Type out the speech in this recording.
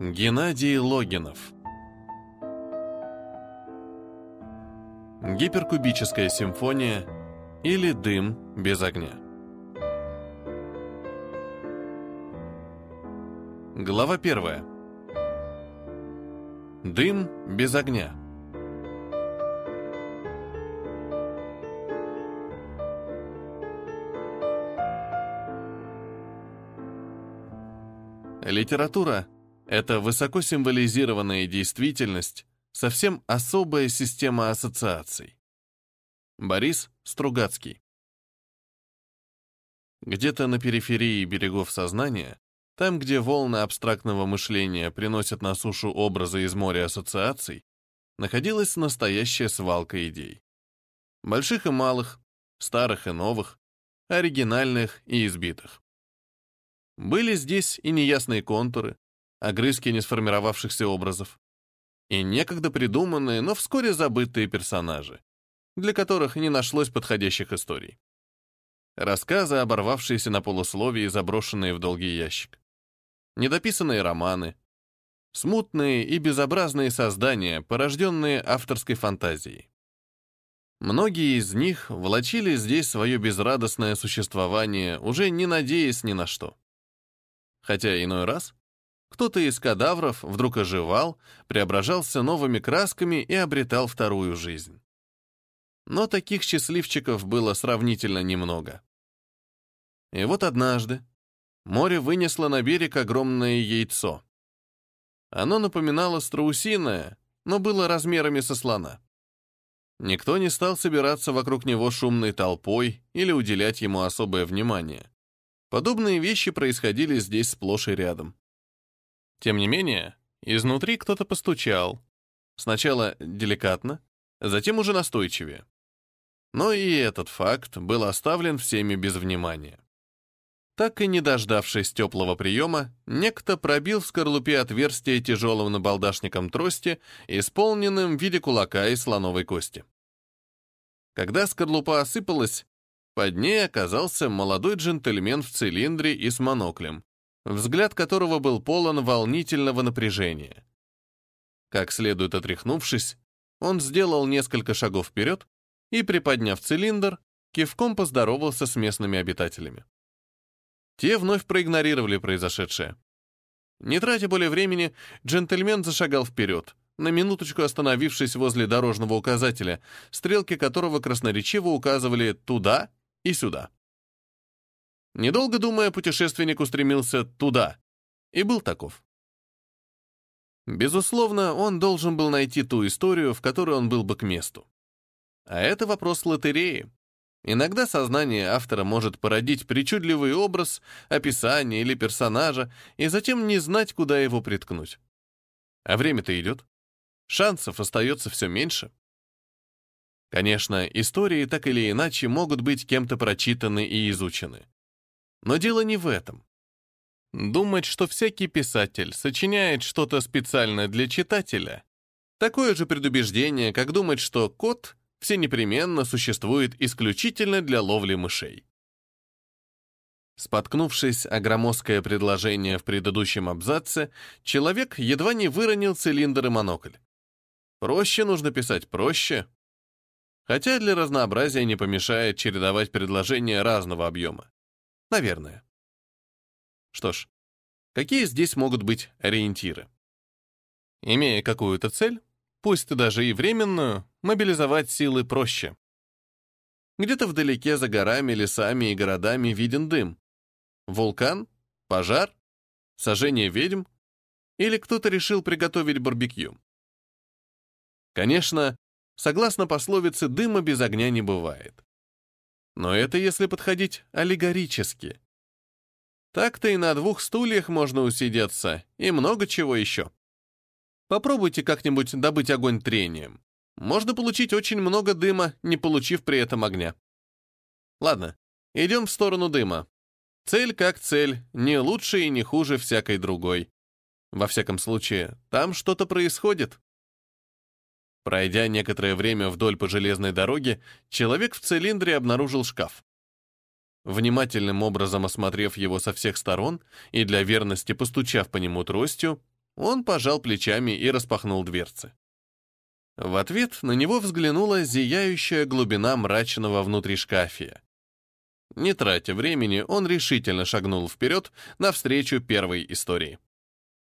Геннадий Логинов Гиперкубическая симфония или дым без огня. Глава первая. Дым без огня. Литература — это высоко символизированная действительность, совсем особая система ассоциаций. Борис Стругацкий Где-то на периферии берегов сознания, там, где волны абстрактного мышления приносят на сушу образы из моря ассоциаций, находилась настоящая свалка идей. Больших и малых, старых и новых, оригинальных и избитых. Были здесь и неясные контуры, огрызки несформировавшихся образов, и некогда придуманные, но вскоре забытые персонажи, для которых не нашлось подходящих историй. Рассказы, оборвавшиеся на полусловии и заброшенные в долгий ящик. Недописанные романы. Смутные и безобразные создания, порожденные авторской фантазией. Многие из них влачили здесь свое безрадостное существование, уже не надеясь ни на что. Хотя иной раз кто-то из кадавров вдруг оживал, преображался новыми красками и обретал вторую жизнь. Но таких счастливчиков было сравнительно немного. И вот однажды море вынесло на берег огромное яйцо. Оно напоминало страусиное, но было размерами со слона. Никто не стал собираться вокруг него шумной толпой или уделять ему особое внимание. Подобные вещи происходили здесь сплошь и рядом. Тем не менее, изнутри кто-то постучал. Сначала деликатно, затем уже настойчивее. Но и этот факт был оставлен всеми без внимания. Так и не дождавшись теплого приема, некто пробил в скорлупе отверстие тяжелым набалдашником трости, исполненным в виде кулака из слоновой кости. Когда скорлупа осыпалась, под ней оказался молодой джентльмен в цилиндре и с моноклем, взгляд которого был полон волнительного напряжения. Как следует отряхнувшись, он сделал несколько шагов вперед и, приподняв цилиндр, кивком поздоровался с местными обитателями. Те вновь проигнорировали произошедшее. Не тратя более времени, джентльмен зашагал вперед, на минуточку остановившись возле дорожного указателя, стрелки которого красноречиво указывали туда и сюда. Недолго думая, путешественник устремился туда, и был таков. Безусловно, он должен был найти ту историю, в которой он был бы к месту. А это вопрос лотереи. Иногда сознание автора может породить причудливый образ, описание или персонажа, и затем не знать, куда его приткнуть. А время-то идет. Шансов остается все меньше. Конечно, истории так или иначе могут быть кем-то прочитаны и изучены. Но дело не в этом. Думать, что всякий писатель сочиняет что-то специально для читателя, такое же предубеждение, как думать, что кот все непременно существует исключительно для ловли мышей. Споткнувшись о громоздкое предложение в предыдущем абзаце, человек едва не выронил цилиндр и монокль. Проще нужно писать проще, Хотя для разнообразия не помешает чередовать предложения разного объема. Наверное. Что ж, какие здесь могут быть ориентиры? Имея какую-то цель, пусть даже и временную, мобилизовать силы проще. Где-то вдалеке за горами, лесами и городами виден дым. Вулкан? Пожар? Сожжение ведьм? Или кто-то решил приготовить барбекю? Конечно, Согласно пословице, дыма без огня не бывает. Но это если подходить аллегорически. Так-то и на двух стульях можно усидеться, и много чего еще. Попробуйте как-нибудь добыть огонь трением. Можно получить очень много дыма, не получив при этом огня. Ладно, идем в сторону дыма. Цель как цель, не лучше и не хуже всякой другой. Во всяком случае, там что-то происходит. Пройдя некоторое время вдоль по железной дороге, человек в цилиндре обнаружил шкаф. Внимательным образом осмотрев его со всех сторон и для верности постучав по нему тростью, он пожал плечами и распахнул дверцы. В ответ на него взглянула зияющая глубина мрачного внутри шкафия. Не тратя времени, он решительно шагнул вперед навстречу первой истории.